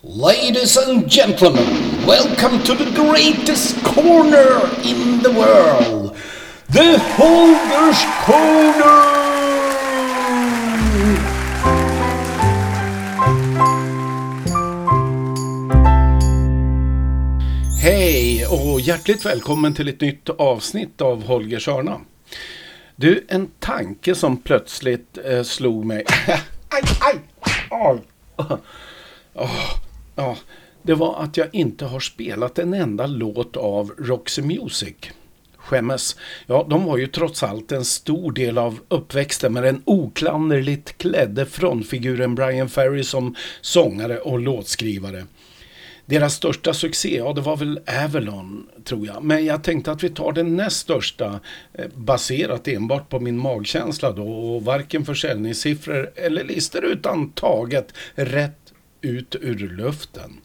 Ladies and gentlemen, welcome to the greatest corner in the world, the Holgers Corner! Hej och hjärtligt välkommen till ett nytt avsnitt av Holgers hörna. Du, en tanke som plötsligt eh, slog mig. aj, aj, aj. Oh, ja, det var att jag inte har spelat en enda låt av Roxy Music. Skämmes. Ja, de var ju trots allt en stor del av uppväxten med den oklanderligt klädde frontfiguren Brian Ferry som sångare och låtskrivare. Deras största succé, ja det var väl Avalon tror jag. Men jag tänkte att vi tar den näst största eh, baserat enbart på min magkänsla då och varken försäljningssiffror eller listor utan taget rätt ut ur luften.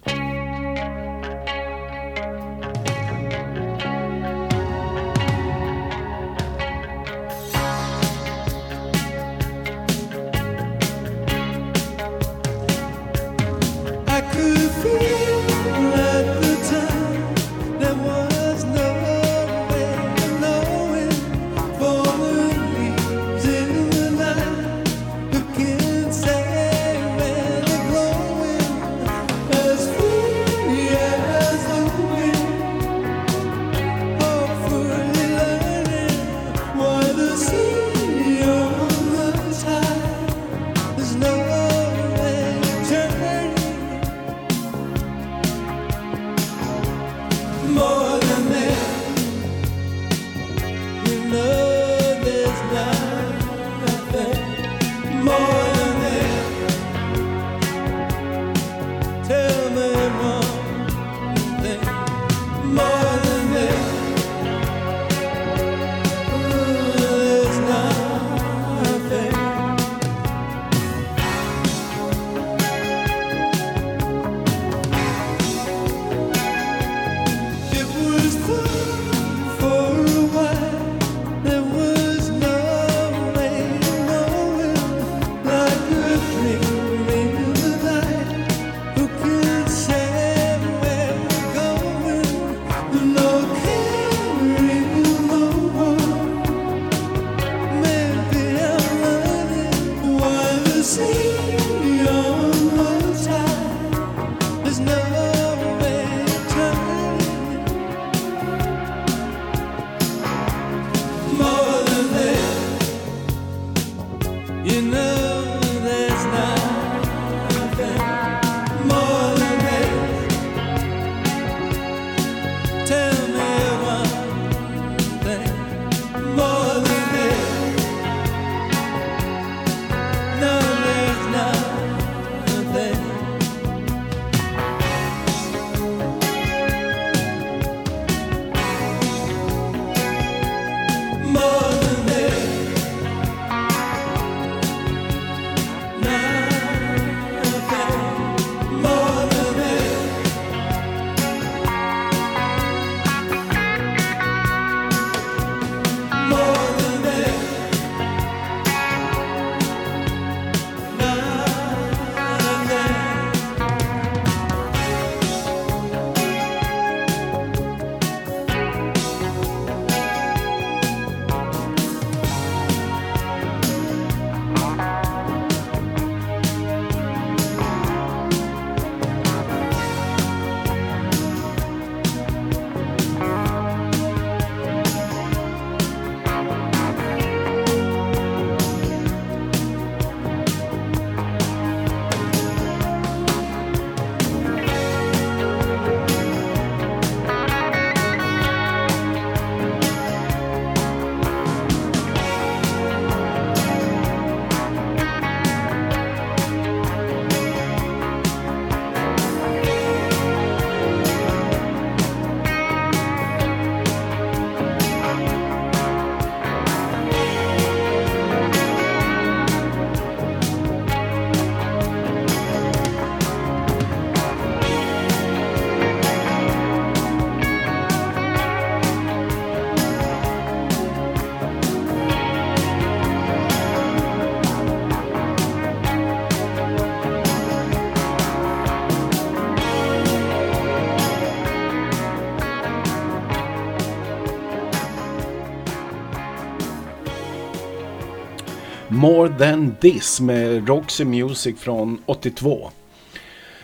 More than this med Roxy Music från 82.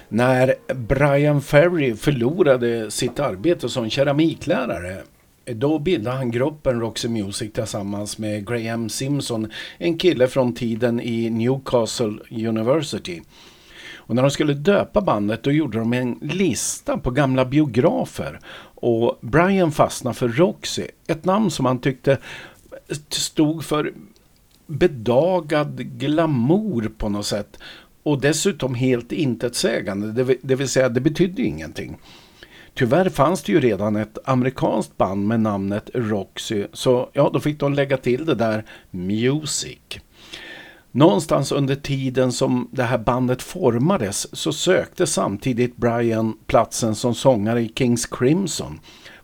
När Brian Ferry förlorade sitt arbete som keramiklärare då bildade han gruppen Roxy Music tillsammans med Graham Simpson, en kille från tiden i Newcastle University. Och när de skulle döpa bandet då gjorde de en lista på gamla biografer. Och Brian fastnade för Roxy, ett namn som han tyckte stod för bedagad glamour på något sätt. Och dessutom helt intetsägande, det vill, det vill säga det betydde ingenting. Tyvärr fanns det ju redan ett amerikanskt band med namnet Roxy, så ja, då fick de lägga till det där Music. Någonstans under tiden som det här bandet formades så sökte samtidigt Brian platsen som sångare i Kings Crimson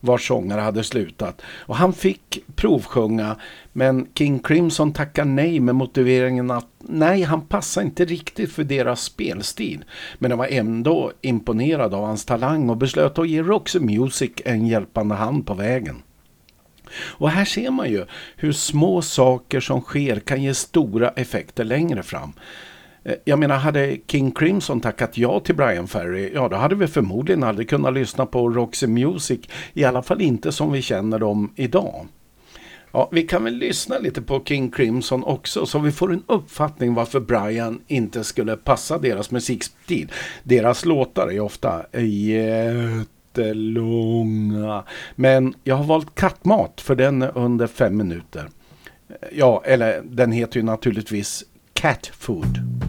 vars sångare hade slutat. Och han fick provsjunga men King Crimson tackade nej med motiveringen att nej, han passar inte riktigt för deras spelstil. Men de var ändå imponerade av hans talang och beslöt att ge Roxy Music en hjälpande hand på vägen. Och här ser man ju hur små saker som sker kan ge stora effekter längre fram. Eh, jag menar, hade King Crimson tackat ja till Brian Ferry, ja då hade vi förmodligen aldrig kunnat lyssna på Roxy Music, i alla fall inte som vi känner dem idag. Ja, vi kan väl lyssna lite på King Crimson också så vi får en uppfattning varför Brian inte skulle passa deras musikstil. Deras låtar är ofta jättelånga. Men jag har valt Kattmat för den är under fem minuter. Eh, ja, eller den heter ju naturligtvis Cat Food.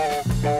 Bye.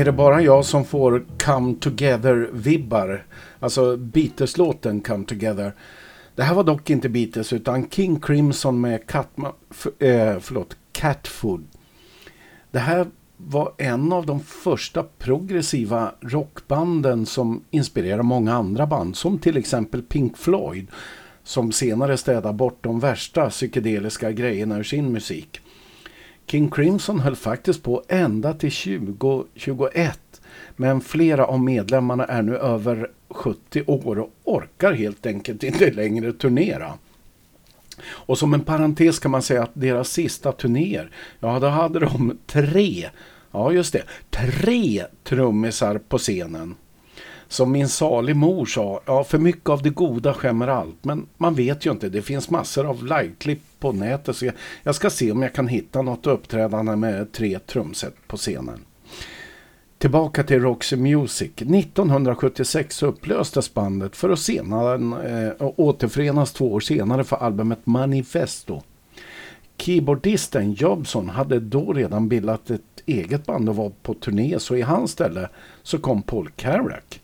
Är det bara jag som får Come Together-vibbar? Alltså Beatles-låten Come Together. Det här var dock inte Beatles utan King Crimson med Catma, för, eh, förlåt, Catfood. Det här var en av de första progressiva rockbanden som inspirerar många andra band som till exempel Pink Floyd som senare städade bort de värsta psykedeliska grejerna ur sin musik. King Crimson höll faktiskt på ända till 2021 men flera av medlemmarna är nu över 70 år och orkar helt enkelt inte längre turnera. Och som en parentes kan man säga att deras sista turnéer, ja då hade de tre, ja just det, tre trummisar på scenen. Som min salig mor sa, ja för mycket av det goda skämmer allt. Men man vet ju inte, det finns massor av liveklipp på nätet. Så jag, jag ska se om jag kan hitta något uppträdande med tre trumset på scenen. Tillbaka till Roxy Music. 1976 upplöstes bandet för att senare eh, återförenas två år senare för albumet Manifesto. Keyboardisten Jobson hade då redan bildat ett eget band och var på turné så i hans ställe så kom Paul Carrack.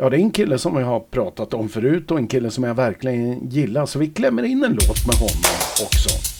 Ja, det är en kille som jag har pratat om förut och en kille som jag verkligen gillar så vi klämmer in en låt med honom också.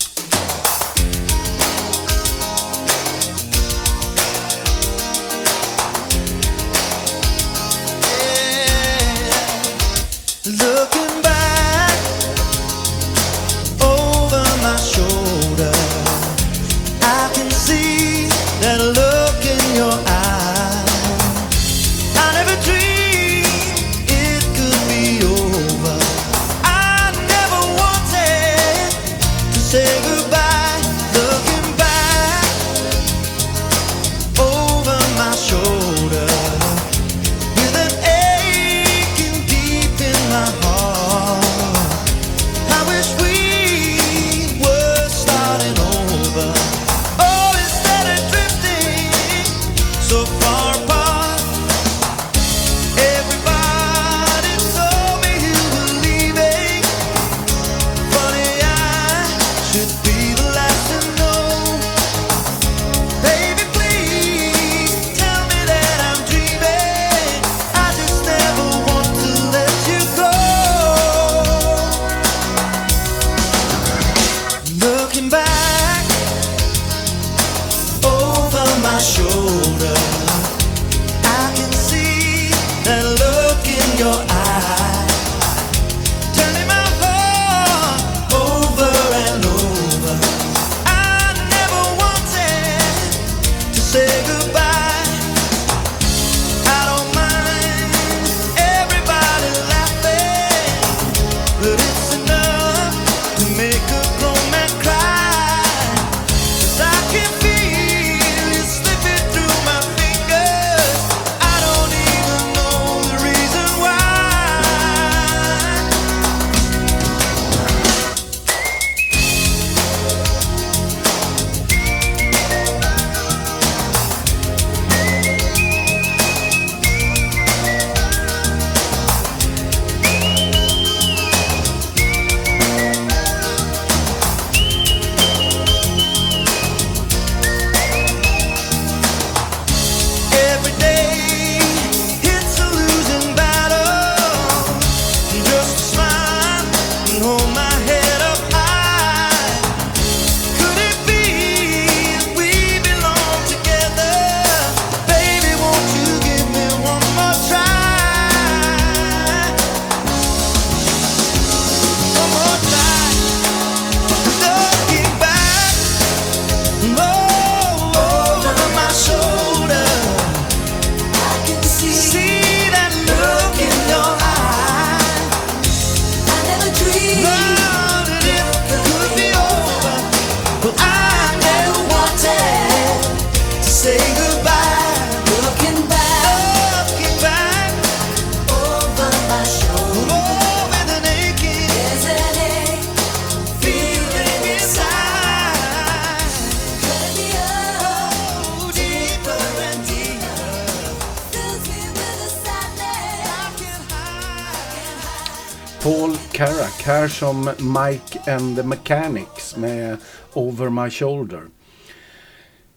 Mike and the Mechanics med Over My Shoulder.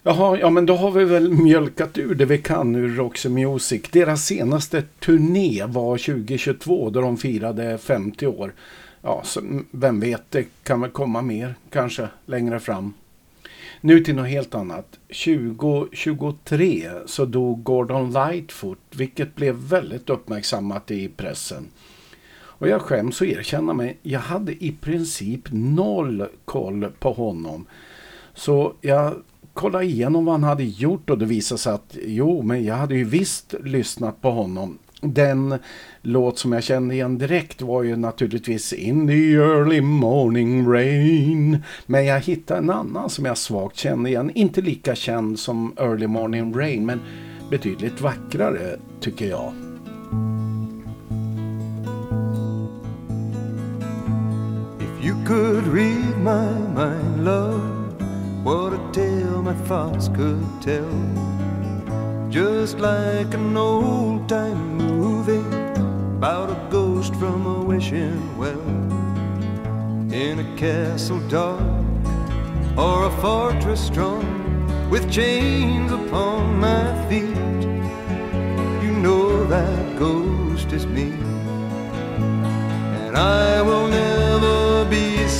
Jaha, ja men då har vi väl mjölkat ur det vi kan ur Roxy Music. Deras senaste turné var 2022 då de firade 50 år. Ja, så vem vet, det kan väl komma mer kanske längre fram. Nu till något helt annat. 2023 så dog Gordon Lightfoot, vilket blev väldigt uppmärksammat i pressen. Och jag skäms att erkänna mig, jag hade i princip noll koll på honom. Så jag kollade igenom vad han hade gjort och det visade sig att jo, men jag hade ju visst lyssnat på honom. Den låt som jag kände igen direkt var ju naturligtvis In the early morning rain. Men jag hittade en annan som jag svagt kände igen. Inte lika känd som Early morning rain men betydligt vackrare tycker jag. Could read my mind, love, what a tale my thoughts could tell. Just like an old time movie about a ghost from a wishing well. In a castle dark or a fortress strong with chains upon my feet. You know that ghost is me and I will never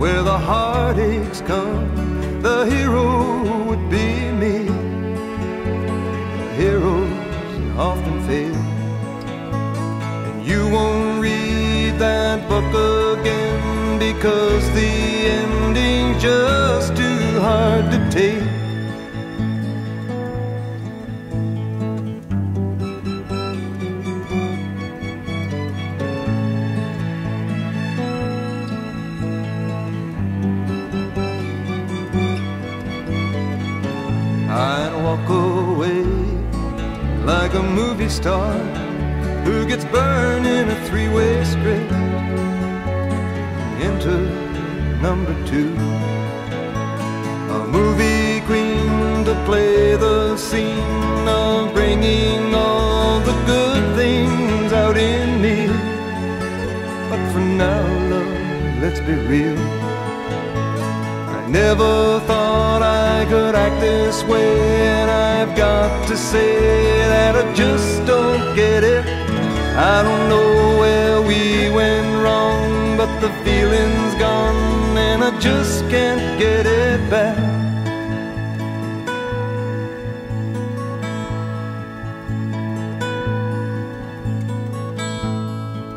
where the heartaches come, the hero would be me. The heroes often fail, and you won't read that book again because the ending's just too hard to take. A movie star who gets burned in a three-way script into number two. A movie queen to play the scene of bringing all the good things out in me. But for now, love, let's be real. I never thought I could act this way, got to say that I just don't get it. I don't know where we went wrong, but the feeling's gone, and I just can't get it back.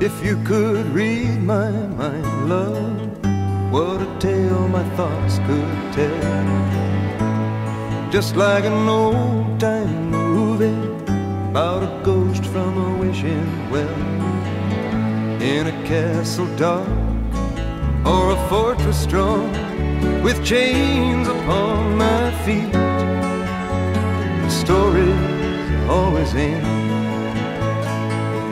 If you could read my mind, love, what a tale my thoughts could tell. Just like an old time movie about a ghost from a wishing well. In a castle dark or a fortress strong with chains upon my feet. The stories always end.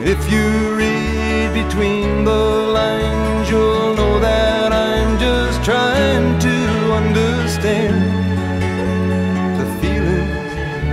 If you read between the lines, you'll know that I'm just trying to understand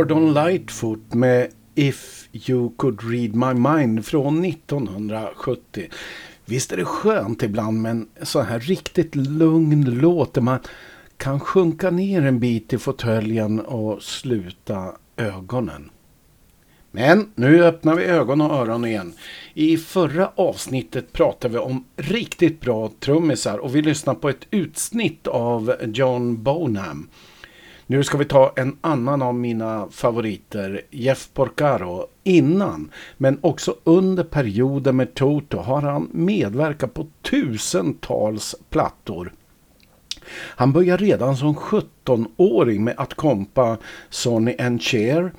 Gordon Lightfoot med If You Could Read My Mind från 1970. Visst är det skönt ibland med en sån här riktigt lugn låt där man kan sjunka ner en bit i fåtöljen och sluta ögonen. Men nu öppnar vi ögon och öron igen. I förra avsnittet pratade vi om riktigt bra trummisar och vi lyssnar på ett utsnitt av John Bonham. Nu ska vi ta en annan av mina favoriter, Jeff Porcaro. Innan, men också under perioden med Toto har han medverkat på tusentals plattor. Han började redan som 17-åring med att kompa Sonny and Cher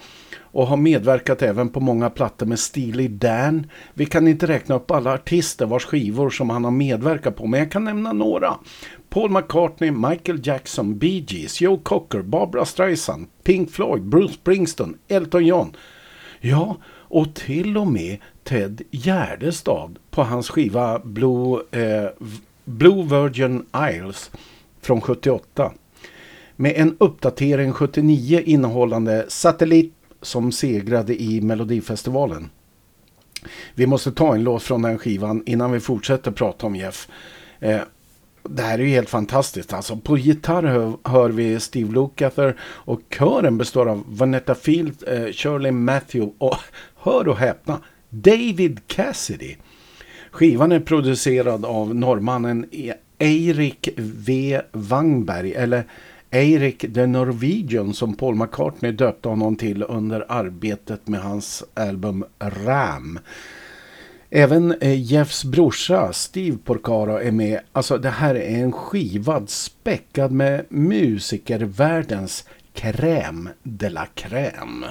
och har medverkat även på många plattor med Steely Dan. Vi kan inte räkna upp alla artister vars skivor som han har medverkat på, men jag kan nämna några. Paul McCartney, Michael Jackson, Bee Gees, Joe Cocker, Barbara Streisand, Pink Floyd, Bruce Springsteen, Elton John. Ja, och till och med Ted Gärdestad på hans skiva Blue, eh, Blue Virgin Isles från 78. Med en uppdatering 79 innehållande Satellit som segrade i Melodifestivalen. Vi måste ta en låt från den skivan innan vi fortsätter prata om Jeff. Eh, det här är ju helt fantastiskt. Alltså, på gitarr hör, hör vi Steve Lukather och kören består av Vanetta Field, eh, Shirley Matthew och, hör och häpna, David Cassidy. Skivan är producerad av norrmannen e- Eirik V. Wangberg eller Eirik the Norwegian som Paul McCartney döpte honom till under arbetet med hans album Ram. Även eh, Jeffs brorsa Steve Porcaro är med. Alltså det här är en skivad späckad med musikervärldens crème de la crème.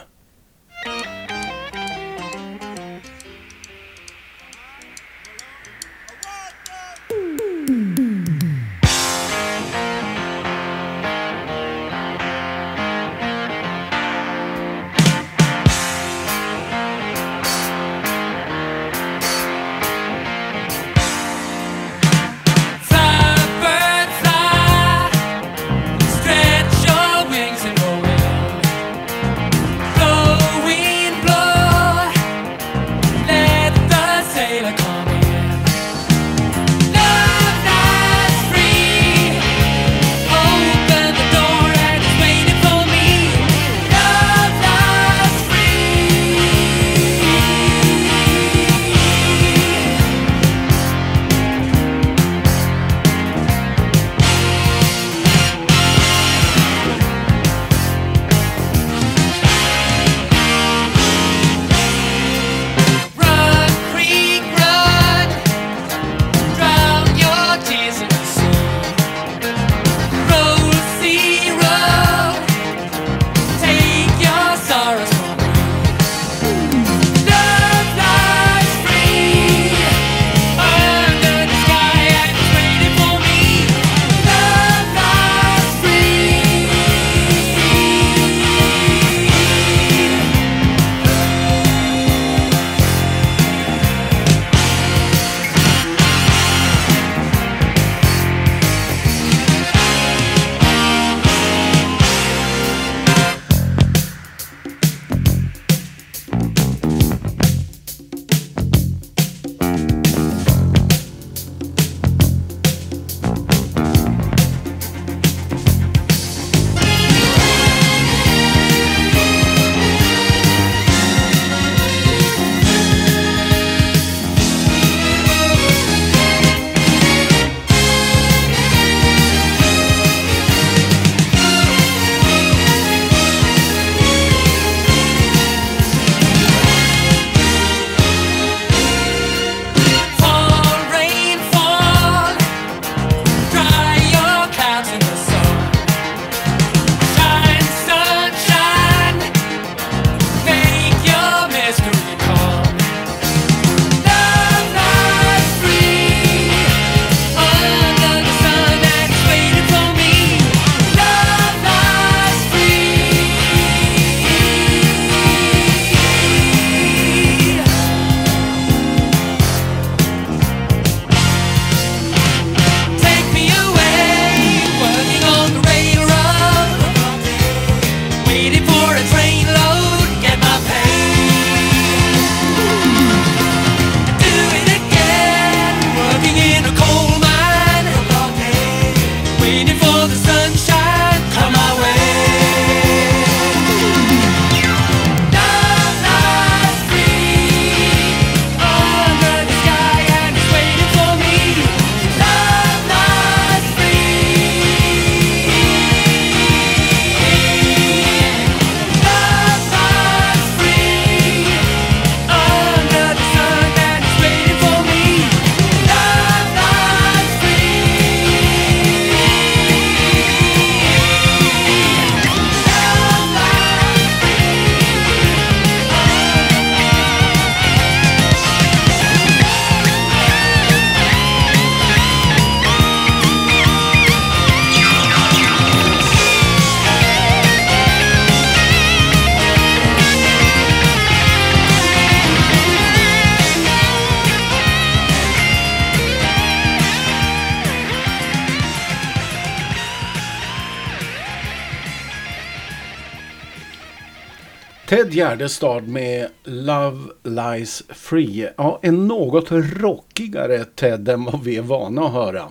Ted Gärdestad med Love Lies Free. Ja, en något rockigare Ted än vad vi är vana att höra.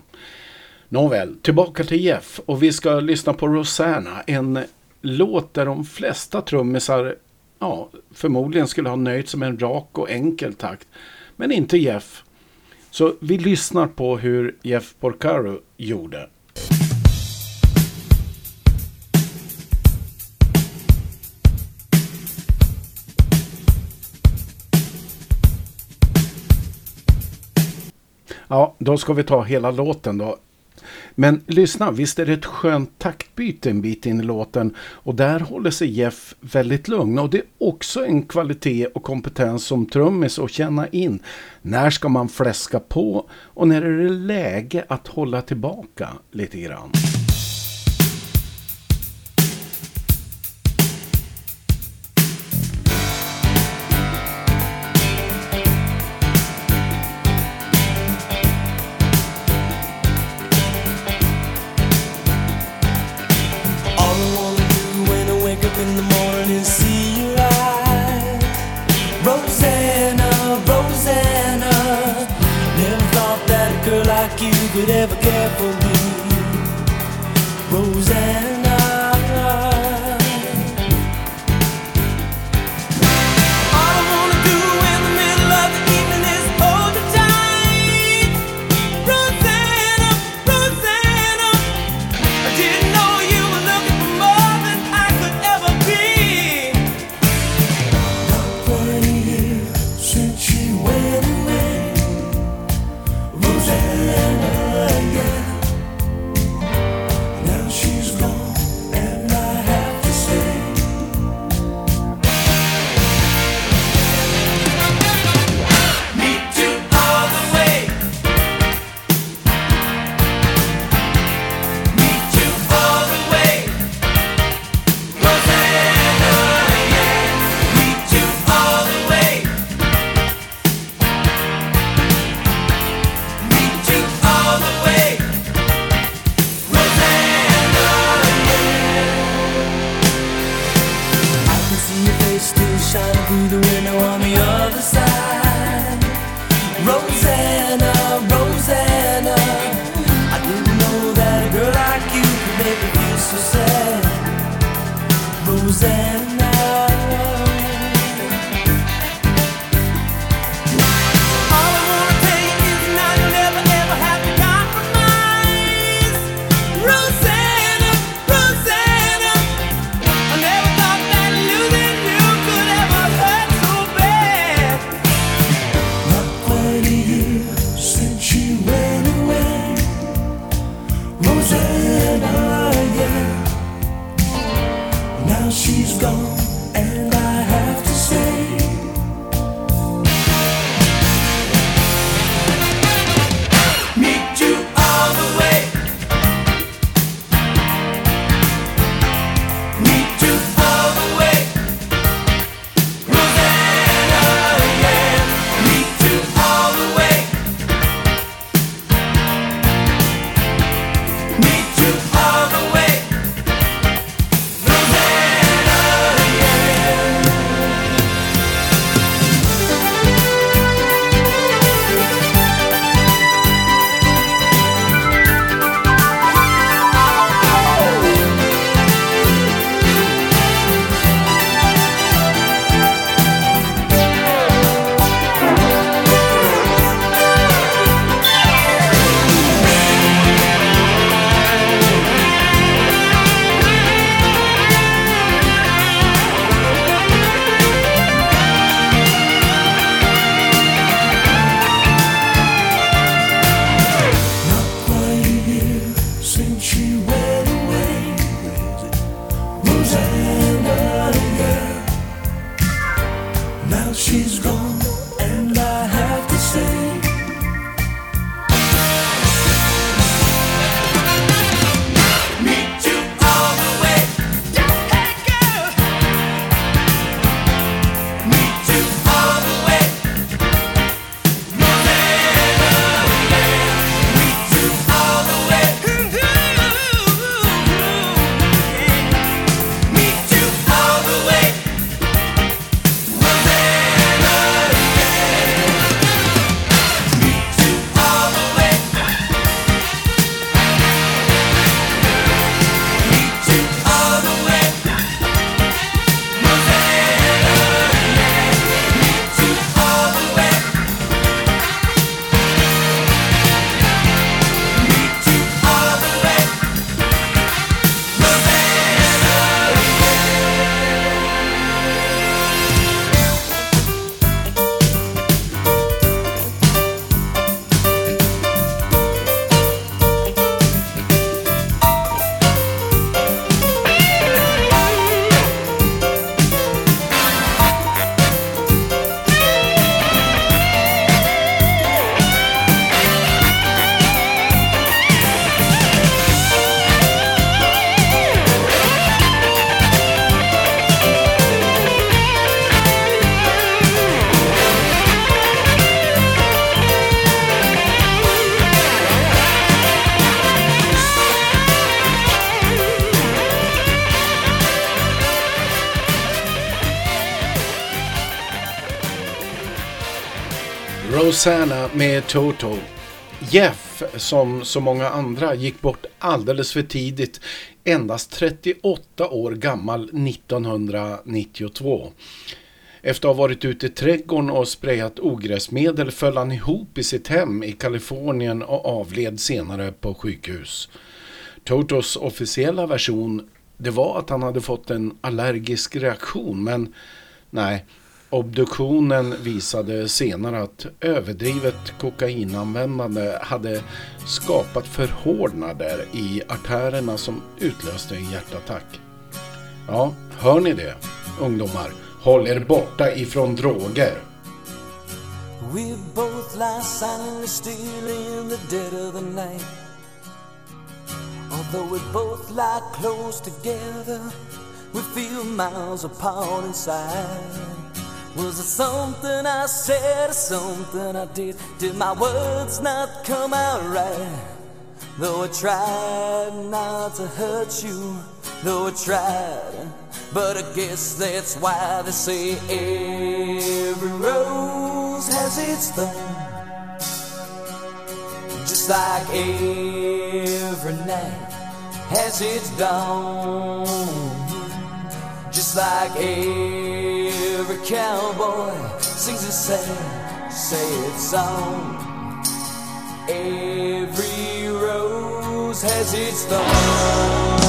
Nåväl, tillbaka till Jeff och vi ska lyssna på Rosanna. En låt där de flesta trummisar ja, förmodligen skulle ha nöjt sig med en rak och enkel takt. Men inte Jeff. Så vi lyssnar på hur Jeff Porcaro gjorde. Ja, då ska vi ta hela låten då. Men lyssna, visst är det ett skönt taktbyte en bit in i låten och där håller sig Jeff väldigt lugn och det är också en kvalitet och kompetens som trummis att känna in. När ska man fläska på och när är det läge att hålla tillbaka lite grann. You could ever care for me. Rosanna med Toto. Jeff, som så många andra, gick bort alldeles för tidigt, endast 38 år gammal 1992. Efter att ha varit ute i trädgården och sprayat ogräsmedel föll han ihop i sitt hem i Kalifornien och avled senare på sjukhus. Totos officiella version det var att han hade fått en allergisk reaktion men nej, obduktionen visade senare att överdrivet kokainanvändande hade skapat förhårdnader i artärerna som utlöste en hjärtattack. Ja, hör ni det, ungdomar? Håll er borta ifrån droger. We both lie silently still in the dead of the night. Although we both lie close together, we feel miles apart inside. Was it something I said or something I did? Did my words not come out right? Though I tried not to hurt you, though I tried, but I guess that's why they say every rose has its thorn. Just like every night has its dawn. Just like every cowboy sings a sad, sad song. Every rose has its thorn.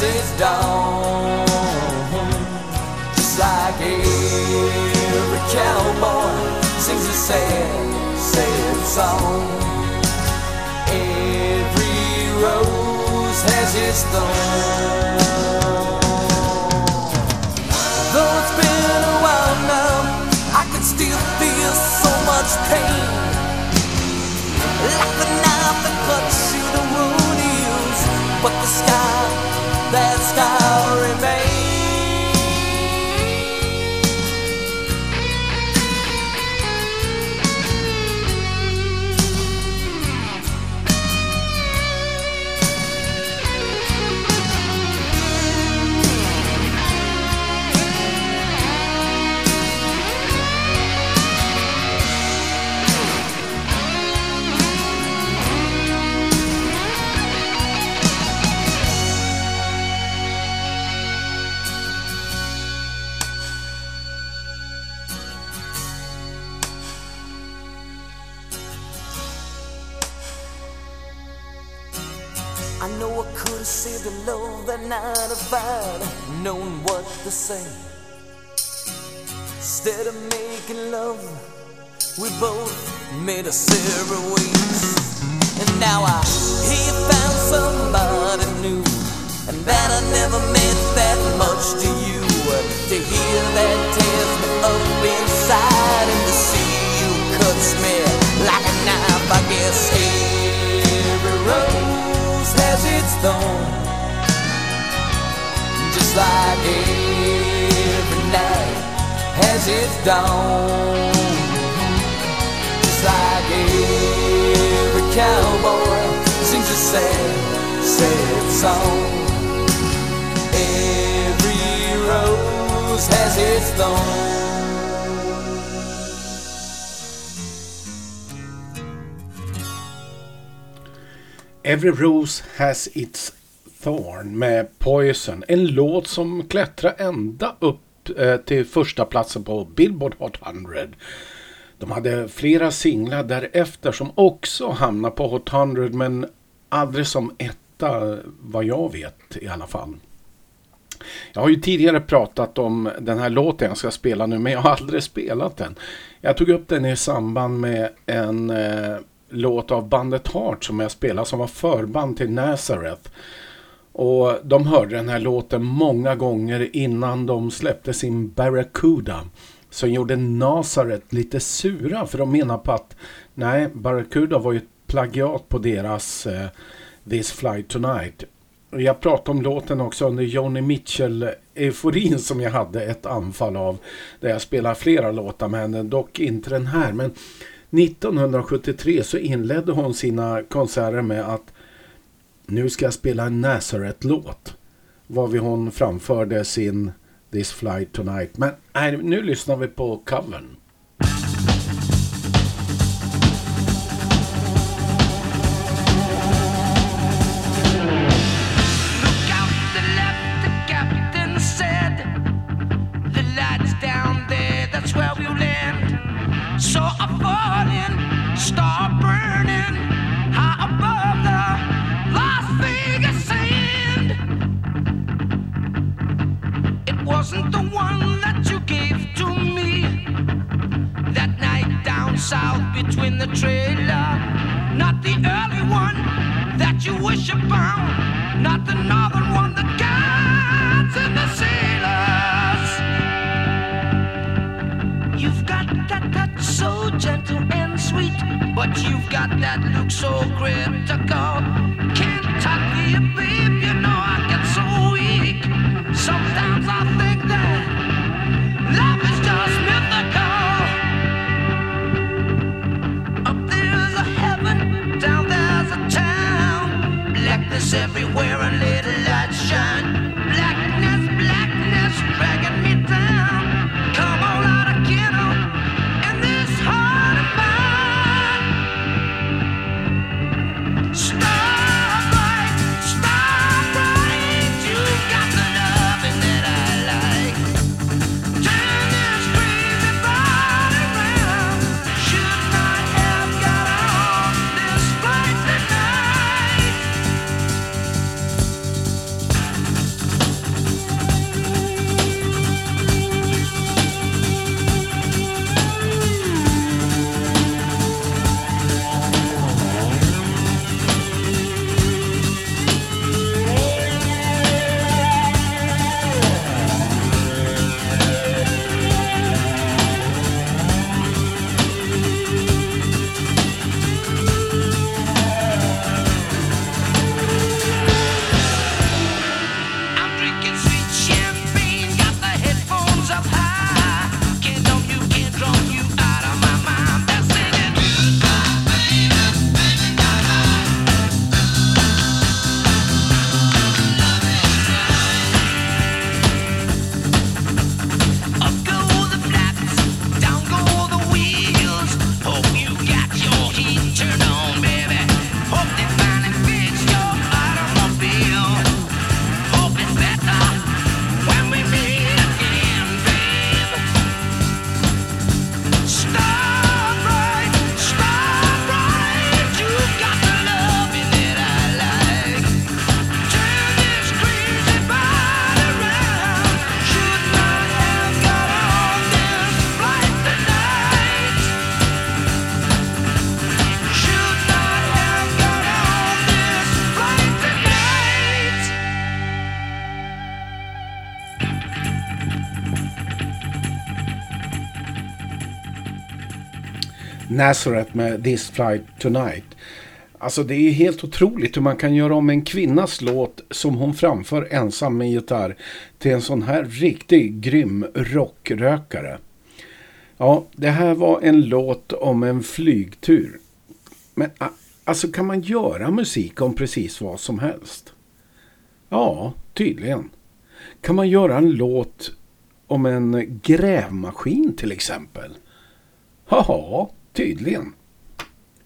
has its dawn, just like every cowboy sings a sad, sad song. Every rose has its thorn. Though it's been a while now, I can still feel so much pain. Like the knife that cuts you, the wound heals, but the scar, that scar remains. To say. Instead of making love, we both made a separate ways. And now I hear you found somebody new, and that I never meant that much to you. To hear that tears me up inside, and to see you cuts me like a knife. I guess every rose has its thorn, every night has its dawn. Just like every cowboy sings a sad, sad song. Every rose has its thorn. Every Rose Has Its Thorn med Poison. En låt som klättrar ända upp eh, till första platsen på Billboard Hot 100. De hade flera singlar därefter som också hamnade på Hot 100 men aldrig som etta vad jag vet i alla fall. Jag har ju tidigare pratat om den här låten jag ska spela nu, men jag har aldrig spelat den. Jag tog upp den i samband med en eh, låt av bandet Heart som jag spelade som var förband till Nazareth. Och de hörde den här låten många gånger innan de släppte sin Barracuda. Som gjorde Nazareth lite sura för de menar på att nej, Barracuda var ju ett plagiat på deras eh, This Fly Tonight. Och Jag pratade om låten också under Joni Mitchell-euforin som jag hade ett anfall av. Där jag spelar flera låtar med henne, dock inte den här. Men 1973 så inledde hon sina konserter med att nu ska jag spela en Nazareth-låt. Varvid hon framförde sin This Flight Tonight. Men nej, nu lyssnar vi på covern. South between the trailer. Not the early one that you wish upon. Not the northern one, the guides and the sailors. You've got that touch so gentle and sweet, but you've got that look so critical. Can't talk Nazareth med This Flight Tonight. Alltså det är helt otroligt hur man kan göra om en kvinnas låt som hon framför ensam med gitarr till en sån här riktig grym rockrökare. Ja, det här var en låt om en flygtur. Men alltså kan man göra musik om precis vad som helst? Ja, tydligen. Kan man göra en låt om en grävmaskin till exempel? Haha, tydligen.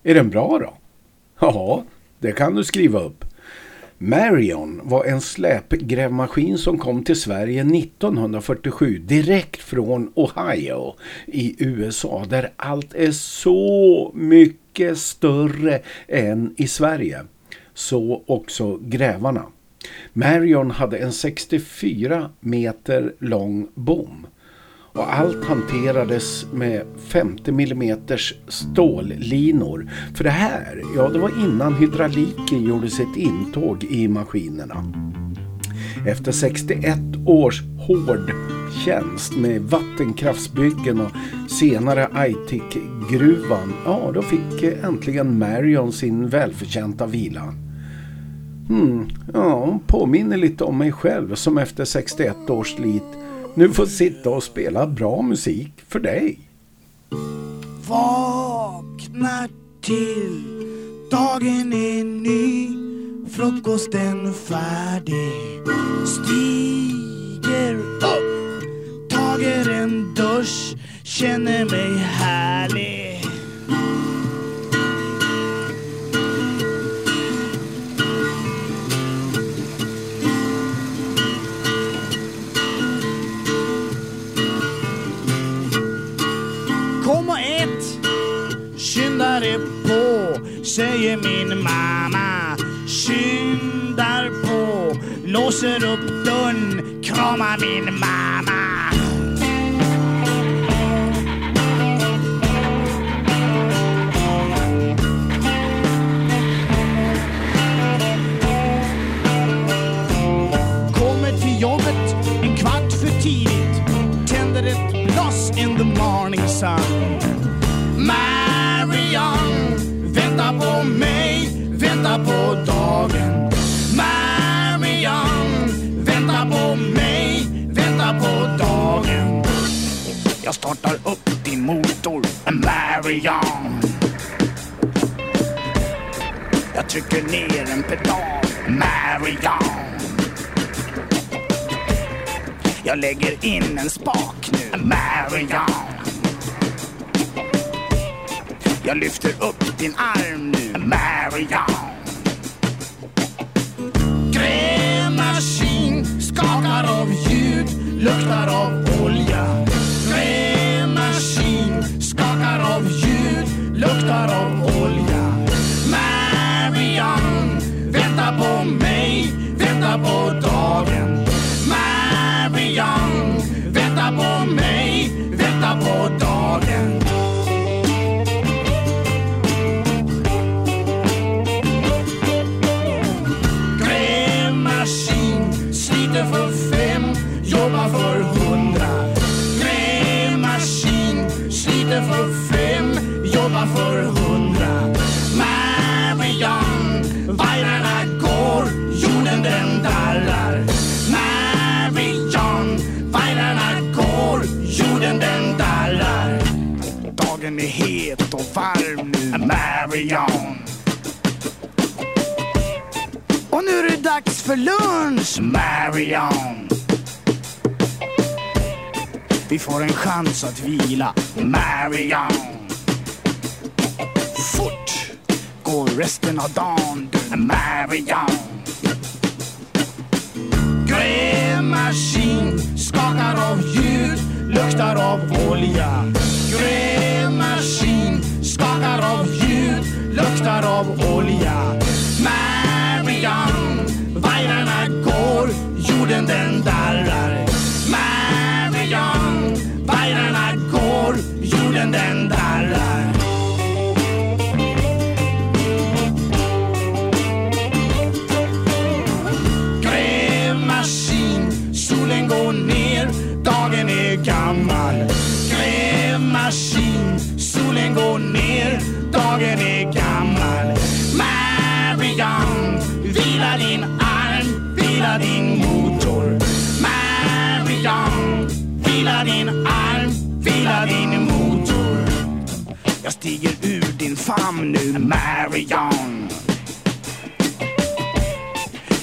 Är den bra då? Ja, det kan du skriva upp. Marion var en släpgrävmaskin som kom till Sverige 1947 direkt från Ohio i USA där allt är så mycket större än i Sverige. Så också grävarna. Marion hade en 64 meter lång bom och allt hanterades med 50 mm stållinor. För det här, ja det var innan hydrauliken gjorde sitt intåg i maskinerna. Efter 61 års hård tjänst med vattenkraftsbyggen och senare Aitik-gruvan, ja då fick äntligen Marion sin välförtjänta vila. Hmm, ja, påminner lite om mig själv som efter 61 års slit nu får sitta och spela bra musik för dig. Vaknar till, dagen är ny, frukosten färdig. Stiger upp, tager en dusch, känner mig härlig. Skyndare på, säger min mamma. Skyndar på, låser upp dörren, kramar min mamma. Kommer till jobbet en kvart för tidigt. Tänder ett bloss in the morning sun. Vänta på mig, vänta på dagen. Marion Vänta på mig, vänta på dagen. Jag startar upp din motor, Marion. Jag trycker ner en pedal, Marion. Jag lägger in en spak nu, Marion. Jag lyfter upp din arm nu, Marianne. Grävmaskin skakar av ljud, luktar av olja. Grävmaskin skakar av ljud, luktar av olja. Marianne väntar på mig, väntar på dagen. Marianne väntar på mig, väntar på dagen. Dagen är het och varm nu, Marion. Och nu är det dags för lunch, Marion. Vi får en chans att vila, Marion. Fort går resten av dagen, du, Marion. Grävmaskin skakar av ljud, luktar av olja. Grävmaskin av olja. Marion, vajrarna går, jorden den darrar. Marion, vajrarna går, jorden den darrar. Grävmaskin, solen går ner, dagen är gammal. Grävmaskin, solen går ner, dagen är din arm, fila din motor. Jag stiger ur din famn nu, Marion.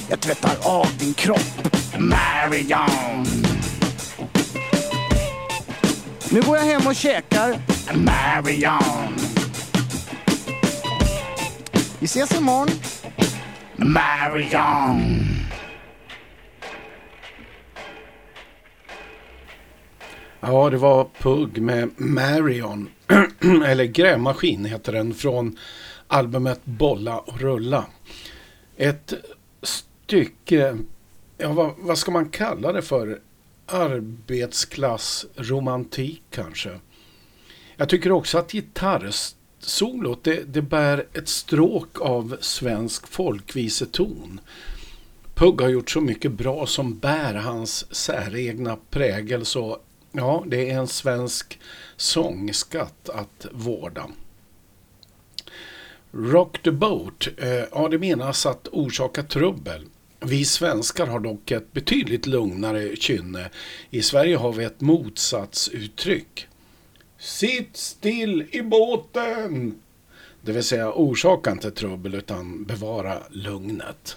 Jag tvättar av din kropp, Marion. Nu går jag hem och käkar, Marion. Vi ses imorgon. Marion. Ja, det var Pugg med Marion, eller Grävmaskin heter den, från albumet Bolla och rulla. Ett stycke, ja vad, vad ska man kalla det för? Arbetsklassromantik kanske. Jag tycker också att gitarrsolot det, det bär ett stråk av svensk folkviseton. Pugg har gjort så mycket bra som bär hans säregna prägel så ja, det är en svensk sångskatt att vårda. Rock the boat, eh, ja det menas att orsaka trubbel. Vi svenskar har dock ett betydligt lugnare kynne. I Sverige har vi ett motsatsuttryck. Sitt still i båten! Det vill säga orsaka inte trubbel utan bevara lugnet.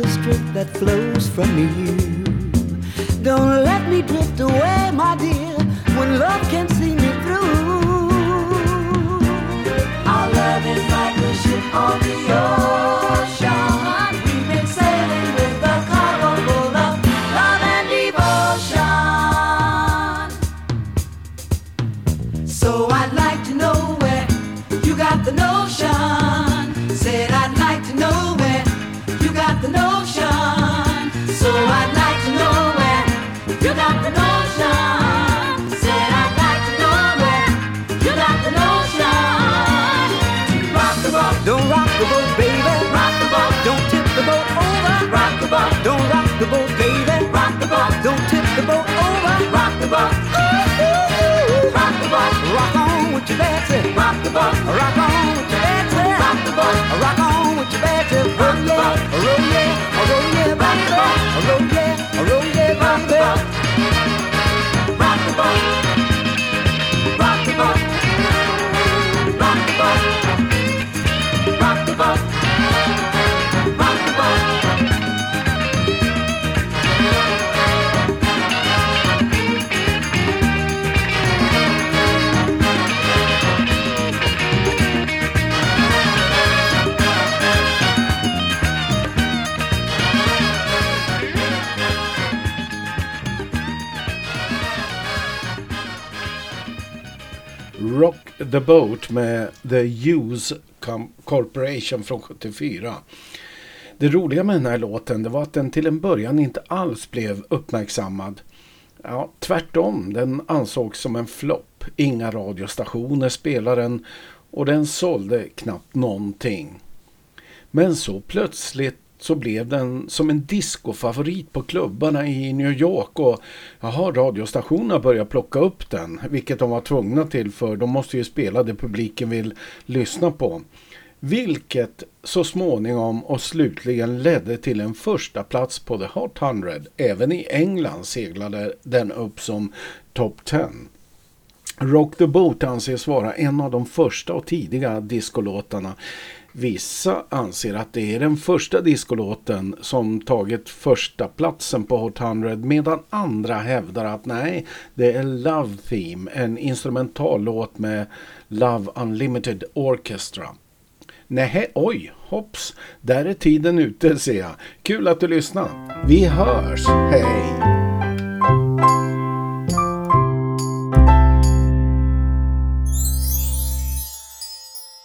the strength that flows from you. Don't let me drift away, my dear, when love can see me through. Our love is like a ship on with your Betsy. rock the boat, Rock on with your Betsy. rock the boat, Rock on with your Betsy. Roll yeah, roll yeah, roll yeah, baby. Roll yeah, roll yeah, rock the boat, rock the boat, rock the boat, rock the boat, rock the boat, the Boat med The Hughes Corporation från 74. Det roliga med den här låten det var att den till en början inte alls blev uppmärksammad. Ja, tvärtom, den ansågs som en flopp. Inga radiostationer spelade den och den sålde knappt någonting. Men så plötsligt så blev den som en discofavorit på klubbarna i New York och jaha, radiostationerna började plocka upp den, vilket de var tvungna till för de måste ju spela det publiken vill lyssna på. Vilket så småningom och slutligen ledde till en första plats på The Hot 100. Även i England seglade den upp som Top 10. Rock the Boat anses vara en av de första och tidiga discolåtarna. Vissa anser att det är den första discolåten som tagit första platsen på Hot 100 medan andra hävdar att nej, det är Love Theme, en instrumental låt med Love Unlimited Orchestra. Nej, oj, hopps, där är tiden ute ser jag. Kul att du lyssnar. Vi hörs, hej!